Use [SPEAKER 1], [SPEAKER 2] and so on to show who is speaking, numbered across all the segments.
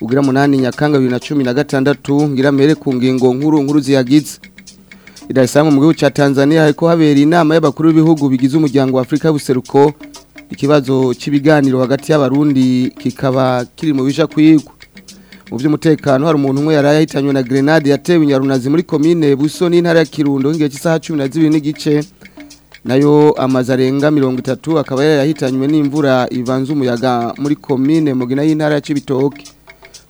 [SPEAKER 1] ugira munani nyakanga 2016 ngira mere ku ngingo nkuru nkuru ziyagize Dar es Salaam mu gihugu cha Tanzania hariko habera inama y'abakuru b'ibihugu bigize umuryango wa Afrika buseruko ikibazo cy'ibiganiro hagati y'abarundi kikaba kiri mu bisha kwigwa mu by'umutekano hari umuntu umwe yari yahitanywe na grenade yatewe inyarunazi muri komine buso n'intara ya kirundo nk'igihe cy'isaha cumi n'igice nayo amazarenga arenga mirongo itatu akaba yahitanywe n'imvura ivanze umuyaga muri komine mugina y'intara ya Cibitoke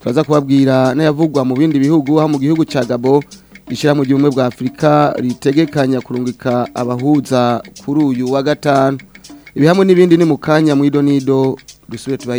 [SPEAKER 1] turaza kubabwira n'ayavugwa mu bindi bihugu ha mu gihugu cya gabo mu ry'ubumwe bwa Afrika ritegekanya kurungika abahuza kuri uyu wa gatanu ibihamwe n'ibindi ni mu kanya mu idonido dusubire tubaha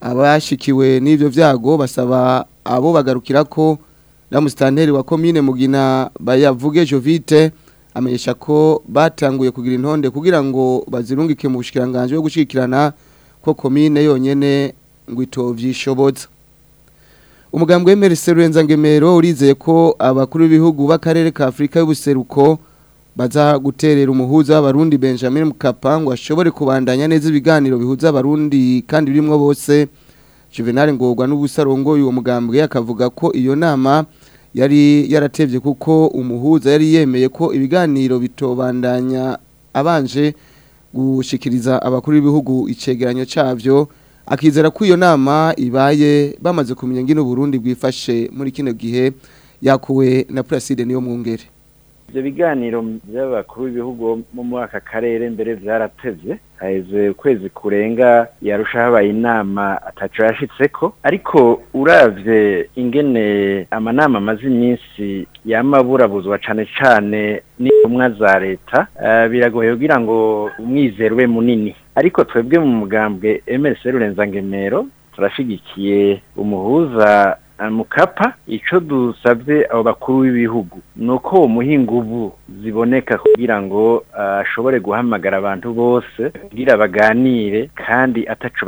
[SPEAKER 1] abashikiwe n'ibyo byago basaba abo bagarukira ko na musitanteri wa komine mugina bayavuge jovite amenyesha ko batanguye kugira intonde kugira ngo bazirungike mu bushikiranganje bwo gushyikirana ko komine yonyine ngo itobyishobotse umugambwe w'emerese rurenzagemero urizeye ko abakuru b'ibihugu b'akarere ka afurika y'ubuseruko baza guterera umuhuza w'abarundi benjamin mukapa ngo ashobore kubandanya neza ibiganiro bihuza abarundi kandi birimo bose juvenal ngorwa n'ubusarongo uyu mugambwe akavuga ko iyo nama yari yaratebye kuko umuhuza yari yemeye ko ibiganiro bitobandanya abanje gushikiriza abakuru b'ibihugu icegeranyo cyabyo akizera ko iyo nama ibaye bamaze kumenya ngino Burundi bwifashe muri kino gihe yakuwe na Placide yo mwungere
[SPEAKER 2] ibyo biganiro by'abakuru b'ibihugu mu mwaka karere mbere byaratevye haheze ukwezi kurenga yarusha habaye inama ataco yashitseko ariko uravye ingene amanama amaze iminsi yamaburabuzwa cane cane n'intumwa za leta eh, biragoye kugira ngo umwizero ube munini ariko twebwe mu mugambwe emerese rurenza turashyigikiye umuhuza eh, mukapa icyo dusabye abo bakuru b'ibihugu ni uko uwo ubu ziboneka kugira ngo eh, ashobore guhamagara abantu bose kugira baganire kandi atacu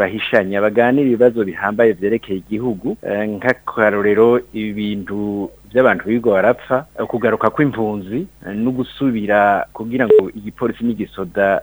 [SPEAKER 2] baganire ibibazo bihambaye byerekeye igihugu eh, nk'akarorero ibintu by'abantu birirwa barapfa kugaruka kw'impunzi no gusubira kugira ngo igipolisi n'igisoda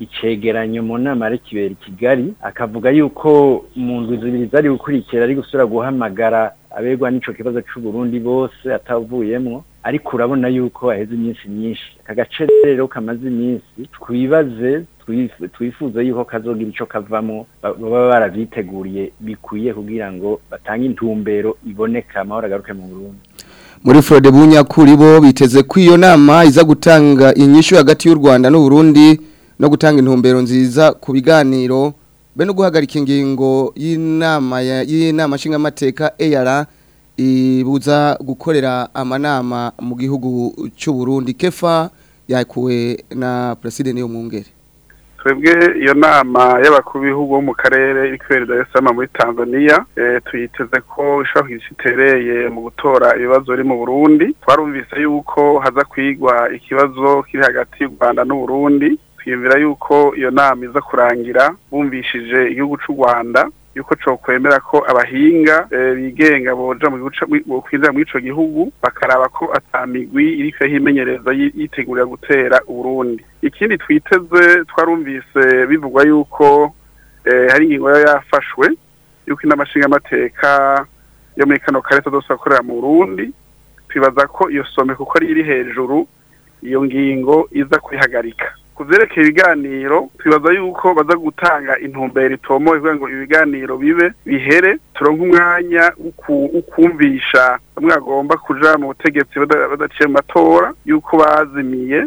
[SPEAKER 3] icyegeranyo mu
[SPEAKER 2] nama ari kibera i kigali akavuga yuko mu nzu zibiri zari gukurikira ariko gusubira guhamagara abegwa n'icyo kibazo cy'uburundi bose atavuyemo ariko urabona yuko haheze iminsi myinshi aka gace rero kamaze iminsi twibaze twifuza yuko kazogira icyo kavamo baba barabiteguriye bikwiye kugira ngo batange intumbero iboneka amahoro agaruke mu burundi
[SPEAKER 1] muri Frode Bunyakuri bo biteze ko iyo nama iza gutanga inyishyu hagati y'u Rwanda n'u Burundi no gutanga intumbero nziza ku biganiro be no guhagarika ingingo y'inama y'inama nshingamateka EAR ibuza gukorera amanama mu gihugu cy'u Burundi kefa yakuwe na president yo mwungere
[SPEAKER 4] twebwe iyo nama y'abakuru b'ibihugu bo mu karere iri kubereza yo sama muri Tanzania eh, tuyiteze ko ishobora kugira itereye mu gutora ibibazo biri mu Burundi twarumvise yuko haza kwigwa ikibazo kiri hagati y'u Rwanda n'u Burundi twiyumvira yuko iyo nama iza kurangira bumvishije igihugu cy'u rwanda yuko cokwemera ko abahinga eh, bigenga boja mu kwinjira muri ico gihugu bakaraba ko atamigwi iriko himenyereza yitegurira gutera Burundi ikindi twiteze twarumvise bivugwa yuko eh, hari ingingo yafashwe yuko inamashinga amateka yo muri kano kareta zose akorera mu Burundi twibaza ko iyo some kuko ari iri hejuru iyo ngingo iza kuyihagarika ku byerekeye ibiganiro twibaza yuko baza gutanga intumbero itomoye kugira ngo ibiganiro bibe bihere turonke umwanya wo kumvisha bamwe bagomba kuja mu butegetsi badaciye mu matora yuko bazimiye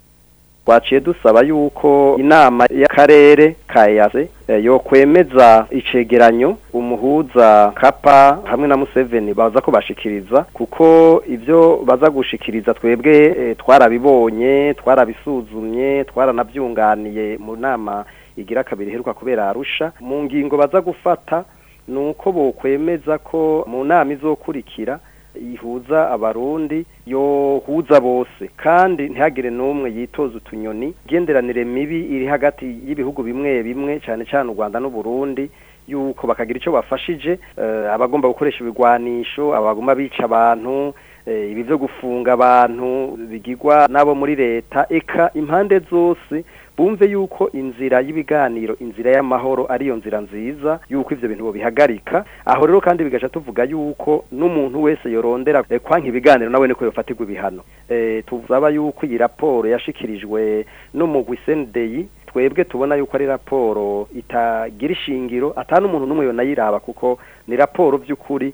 [SPEAKER 5] twaciye dusaba yuko inama y'akarere ka yase eh, yo kwemeza icegeranyo umuhuza kapa hamwe na museveni baza kubashikiriza kuko ibyo baza gushikiriza twebwe eh, twarabibonye twarabisuzumye twaranabyunganiye mu nama igira kabiri iheruka kubera arusha mu ngingo baza gufata ni uko bokwemeza ko mu nama izokurikira ihuza abarundi yohuza bose kandi ntihagire n'umwe yitoza utunyoni igenderanire mibi iri hagati y'ibihugu bimwe bimwe cyane cyane u rwanda n'uburundi yuko bakagira icyo bafashije eh, abagomba gukoresha ibigwanisho abagomba bica abantu eh, ibi byo gufunga abantu bigirwa n'abo muri leta eka impande zose bumve yuko inzira y'ibiganiro inzira y'amahoro ariyo nzira nziza yuko ibyo bintu bihagarika aho rero kandi bigaca tuvuga yuko n'umuntu wese yorondera eh, kwanga ibiganiro nawe niko yofatirwa ibihano eh, tuzaba yuko iyi raporo yashikirijwe n'umugwi sendeyi twebwe tubona yuko ari raporo itagira ishingiro atari n’umuntu n'umwe yonayiraba kuko ni raporo by'ukuri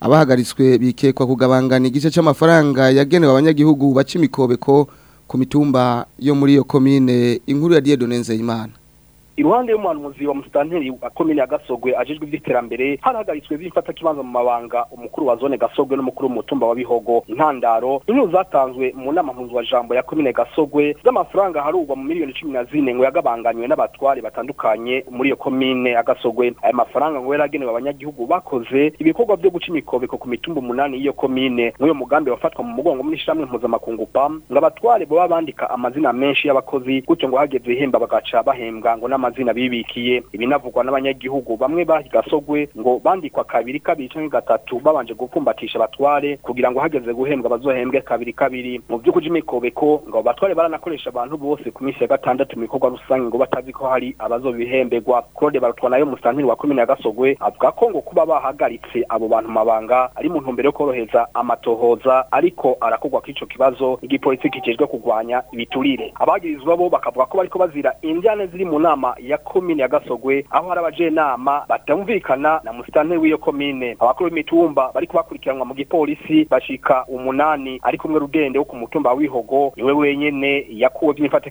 [SPEAKER 1] abahagaritswe bikekwa kugabangana igice cy'amafaranga yagenewe abanyagihugu baca imikobeko ku mitumba yo muri iyo komine inkuru ya Dieudonne imana.
[SPEAKER 6] iruhande y'umuhanuzi wa musitanteri wa komine ya gasogwe ajejwe iby'iterambere harahagaritswe by'imfatakibanza mu mabanga umukuru wa zone gasogwe n'umukuru w'umutumba wa bihogo intandaro inkuru zatanzwe mu nama Jambo ya komine gasogwe z'amafaranga harugwa mu miliyoni cumi na zine ngo yagabanganywe n'abatware batandukanye muri iyo komine ya gasogwe aya mafaranga ngo yaragenewe abanyagihugu bakoze ibikorwa byo guca imikobeko ku mitumba umunani y'iyo komine nk'uyo mugambi wafatwa mu mugongo n'ishyirahamwe mpuzamakungu pam ngo abatware baba bandika amazina menshi y'abakozi gutyo ngo hageze ihemba bagaca bahembwa ngo n'ama amazina bibikiye ibinavugwa n'abanyagihugu bamwe bahigasogwe ngo bandikwa kabiri kabiri cyangwa gatatu babanje gukumbatisha abatware kugira ngo hageze guhembwa bazohembwe kabiri kabiri mu vy'ukuri imikobeko ngo batware baranakoresha abantu bose ku minsi ya gatandatu mu bikorwa rusange ngo batazi ko hari abazobihemberwa Claude nayo musantiri wa komine ya Gasogwe avuga ko ngo kuba bahagaritse abo bantu mabanga ari mu ntumbero yo koroheza amatohoza ariko arakorwa ko icyo kibazo igipolisi kijejwe kurwanya ibiturire abagirizwa bo bakavuga ko bariko bazira indyane ziri mu nama ya komine ya gasogwe aho hari abajenama batumvikana na musitanteri w'iyo komine abakuru b'imitumba bari kubakurikiranwa mu gipolisi bashika umunani ariko kumwe rugende wo ku mutumba wihogo niwe wenyine yakuwe
[SPEAKER 1] by'imifata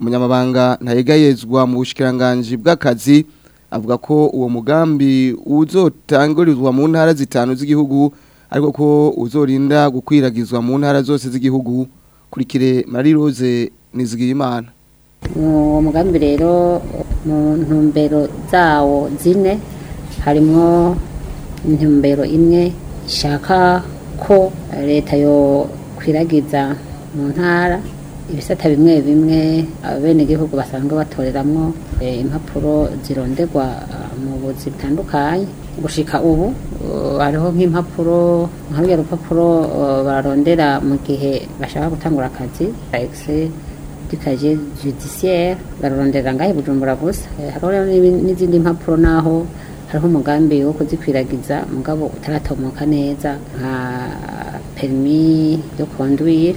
[SPEAKER 1] umunyamabanga ntayegayezwa mu bushikiranganji bw'akazi avuga ko uwo mugambi uzotangurizwa mu ntara zitanu z'igihugu ariko ko uzorinda gukwiragizwa mu ntara zose z'igihugu kurikire marirose nizigiyimana
[SPEAKER 7] uwo rero mu ntumbero zawo zine harimo intumbero imwe ishaka ko leta yo yokwiragiza mu ntara ibisata bimwe bimwe abenegihugu basanzwe batoreramwo eh, impapuro zironderwa ah, mu buzi butandukanye gushika ubu oh, hariho nk'impapuro nka rurya rupapuro oh, barondera mu gihe bashaka gutangura akazi application judiciaire bararondera ngahe bujumbura gusa eh, hariho n'izindi mpapuro naho hariho umugambi wo kuzikwiragiza mugabo utaratomoka neza nka perimi yo conduire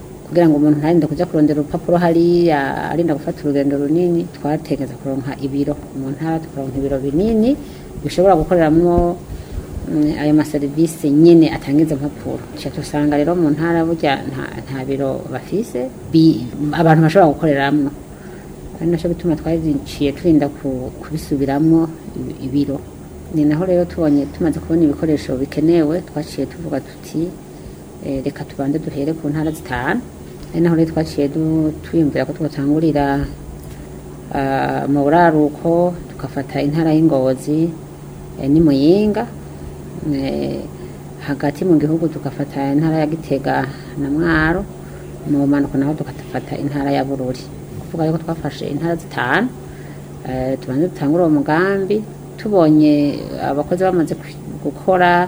[SPEAKER 7] kugira ngo umuntu ntarinde kujya kurondera urupapuro hariya arinda gufata urugendo runini twatekereza kuronka ibiro mu ntara tukaronka ibiro binini bishobora gukoreramo mm, ayo maserivisi nyine atangiza impapuro mpapuro dusanga rero mu ntara burya nta biro bafise abantu bashobora gukoreramo ari nacyo bituma twazinjiye turinda kubisubiramo ibiro ni naho rero tubonye tumaze kubona ibikoresho bikenewe twaciye tuvuga tuti eh, reka tubande duhere ku ntara zitanu ari naho rero twaciye twiyumvira ko twatangurira ah, mu buraruko tugafata intara y'ingobozi eh, ni muyinga eh, hagati mu gihugu tugafata intara ya gitega na mwaro mu bumanuko naho tugafata intara ya bururi kuvuga yuko twafashe intara zitanu eh, tubanza dutangura uwo mugambi tubonye abakozi bamaze gukora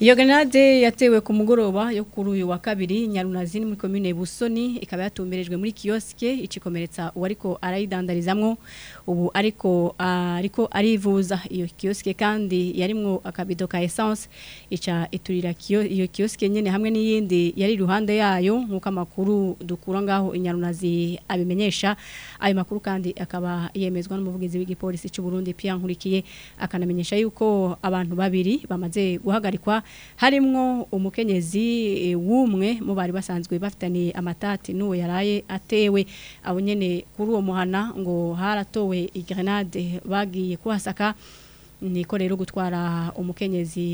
[SPEAKER 8] iyo grenade yatewe ku mugoroba yo kuri uyu wa kabiri nyarunazi muri komine busoni ikaba yatumberejwe muri kiyosike ikikomeretsa uwo ariko ubu ariko ariko arivuza iyo kiyosike kandi yarimwo akabido ka essence ica iturira iyo kiyosike nyine hamwe n'iyindi yari iruhande yayo nk'uko amakuru dukura ngaho inyarunazi abimenyesha ayo makuru kandi akaba yemezwa n'umuvugizi w'igipolisi cy'u Burundi Pierre Nkurikiye akanamenyesha yuko abantu babiri bamaze guhagarikwa harimo umukenyezi e, w'umwe mu bari basanzwe bafitaniye amatati n'uwo yaraye atewe abo kuri uwo muhana ngo haratowe igrenade bagiye kuhasaka niko rero gutwara umukenyezi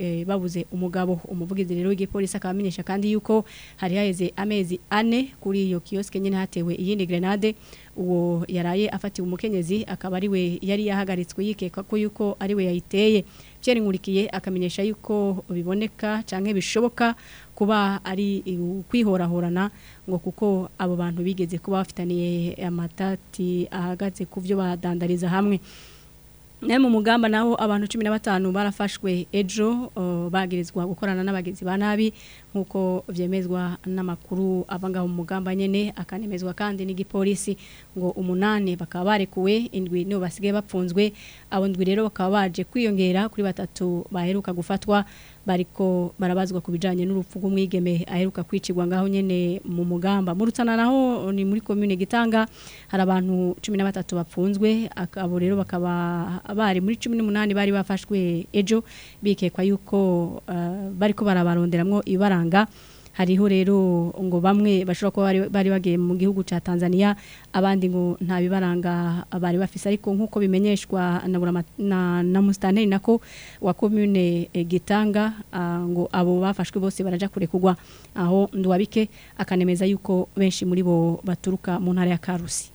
[SPEAKER 8] eh, babuze umugabo umuvugizi rero w'igipolisi akabamenyesha kandi yuko hari haheze amezi ane kuri iyo kiyosike nyine hatewe iyindi grenade uwo yaraye afatiwe umukenyezi akaba ari we yari yahagaritswe yikekwa ko yuko ari we yayiteye Pierre Nkurikiye akamenyesha yuko biboneka canke bishoboka kuba ari kwihorahorana ngo kuko abo bantu bigeze kuba bafitaniye amatati ahagaze ku byo badandariza hamwe nawe mu mugamba naho abantu cumi na batanu barafashwe ejo bagirizwa gukorana n'abagenzi ba nabi nk'uko vyemezwa n'amakuru abanga mu mugamba nyine akanemezwa kandi n'igipolisi ngo umunani bakaba barekuwe indwi nibo basigaye bapfunzwe abo ndwi rero bakaba baje kwiyongera kuri batatu baheruka gufatwa bariko barabazwa ku bijanye n'urupfu rw'umwigeme aheruka kwicirwa ngaho nyene mu mugamba mu rutsana naho ni muri commune gitanga hari abantu 13 bapfunzwe abo rero bakaba bari muri 18 bari bafashwe ejo bikekwa yuko uh, bariko barabaronderamwo ibaranga hariho rero ngo bamwe bashobora kuba bari bagiye mu gihugu cya Tanzania abandi ngo nta bibaranga bari bafise ariko nk'uko bimenyeshwa na na, na nako wa commune e Gitanga ngo abo bafashwe bose baraja kurekugwa aho ndwabike akanemeza yuko benshi muri bo baturuka mu ntara ya Karusi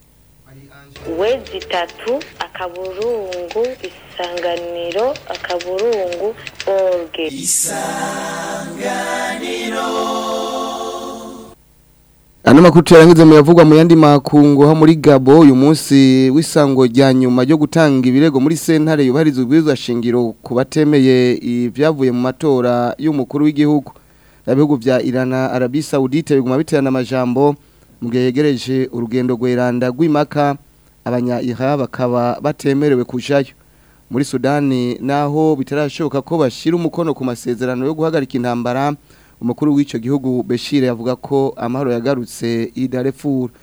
[SPEAKER 9] we zitatu akaburungu isanganiro akaburungu orge isanganiro
[SPEAKER 1] ano makuru tuyarangiza muyavugwa mu yandi makungu ha muri Gabo uyu munsi wisango rya nyuma ryo gutanga ibirego muri sentare yubahiriza ubwirizwa shingiro kubatemeye ibyavuye mu matora y'umukuru w'igihugu ibihugu bya Irana Arabi Saoudite biguma biterana amajambo mu yegereje urugendo rweranda rw'imaka abanyayira bakaba batemerewe kujyayo muri sudani naho bitarashoboka ko bashyira umukono ku masezerano yo guhagarika intambara umukuru w'icyo gihugu Beshir avuga ko amahoro yagarutse idarefura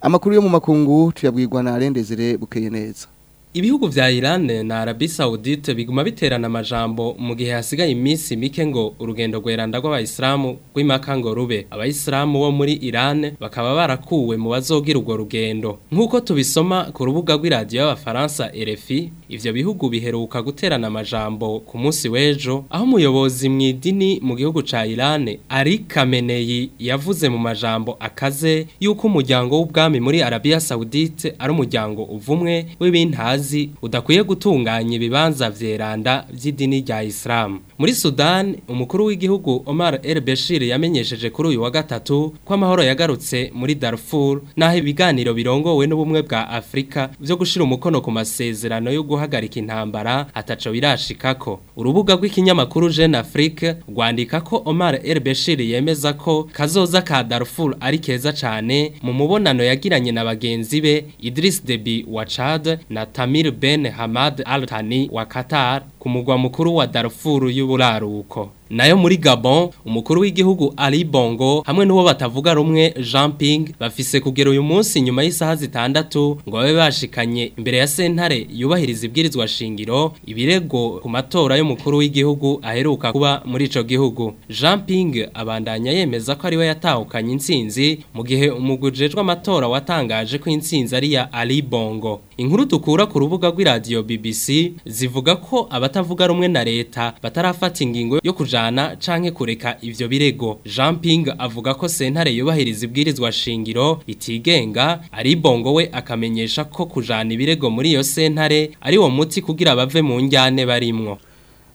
[SPEAKER 1] amakuru yo mu makungu tuyabwirwa na arendezere bukeye neza
[SPEAKER 10] ibihugu vya Iran na Arabi Saoudite biguma biterana amajambo mu gihe hasigaye iminsi mike ngo urugendo rweranda rw'abayisilamu rw'imaka ngo rube abayisilamu wo muri Iran bakaba barakuwe mu bazogira urwo rugendo nk'uko tubisoma ku rubuga rw'iradiyo y'abafaransa RFI ivyo bihugu biheruka guterana amajambo ku munsi w'ejo aho umuyobozi mu idini mu gihugu ca Iran Ali Kamenei yavuze mu majambo akaze yuko umuryango w'ubwami muri Arabia Saoudite ari umuryango uvumwe w'ibintazi imbabazi udakwiye gutunganya ibibanza vyeranda vy'idini rya Islam muri Sudan umukuru w'igihugu Omar El Bashir yamenyesheje kuri uyu wa gatatu ko amahoro yagarutse muri Darfur naho ibiganiro birongowe n'ubumwe bwa Afrika byo gushira umukono ku masezerano yo guhagarika intambara ataco birashikako urubuga rw'ikinyamakuru Jeune Afrique rwandika ko Omar El Bashir yemeza ko kazoza ka Darfur ari keza cyane mu mubonano yagiranye na bagenzi be Idris Deby wa Chad na Tamim Amir Ben Hamad Al Thani wa Qatar ku mukuru wa Darfur y'uburaruko nayo muri Gabon umukuru w'igihugu Ali Bongo hamwe n'uwo batavuga rumwe Jean Ping bafise kugera uyu munsi nyuma y'isaha zitandatu ngo babe bashikanye imbere ya sentare yubahiriza ibwirizwa shingiro ibirego ku matora y'umukuru w'igihugu aheruka kuba muri ico gihugu Jean Ping abandanya yemeza ko ari we yatahukanye intsinzi mu gihe umugujejwe amatora watangaje ko intsinzi ari ya Ali Bongo inkuru dukura ku rubuga rw'iradio BBC zivuga ko abata n'abatavuga rumwe na leta batarafata ingingo yo kujana canke kureka ivyo birego Jean Ping avuga ko sentare yubahiriza ibwirizwa shingiro itigenga ari bongo we akamenyesha ko kujana ibirego muri iyo sentare ari wo muti kugira abave mu njyane barimwo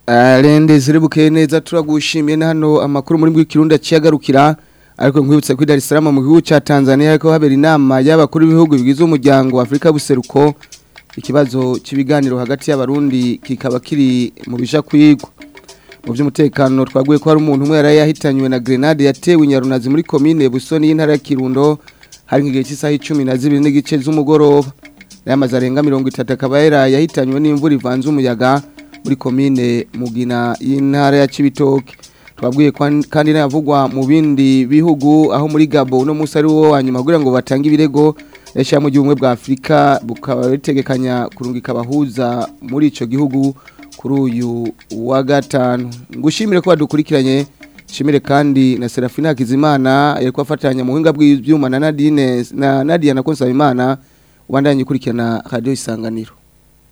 [SPEAKER 1] Arende eh, ziribuke neza turagushimye hano amakuru muri bw'ikirundi cyagarukira ariko nkwibutsa ko Dar es Salaam mu gihugu ca Tanzania ariko habera inama y'abakuru b'ibihugu bigize umuryango wa Afrika buseruko ikibazo cy'ibiganiro hagati y'abarundi kikaba kiri mu bija mu by'umutekano twaguye ko hari umuntu umwe yari yahitanywe na grenade yatewe inyarunazi muri komine busoni y'intara ya kirundo hari nk'igihe cy'isaha icumi na zibiri n'igice z'umugoroba n'amazu arenga mirongo itatu akaba yari yahitanywe n'imvura ivanze umuyaga muri komine mugina y'intara ya kibitoki twabwiye kandi nayavugwa mu bindi bihugu aho muri gabo uno munsi ari wo wa nyuma kugira ngo batange ibirego gihe umwe bwa Afrika bukaba ritegekanya kurungika abahuza muri ico gihugu kuri uyu wa gatanu. Ngushimire ko badukurikiranye shimire kandi na Serafina Hakizimana yari afatanya mu buhinga bw'ivyuma na Nadine na Nadia na Konsabimana ubandanye ukurikirana Radio Isanganiro.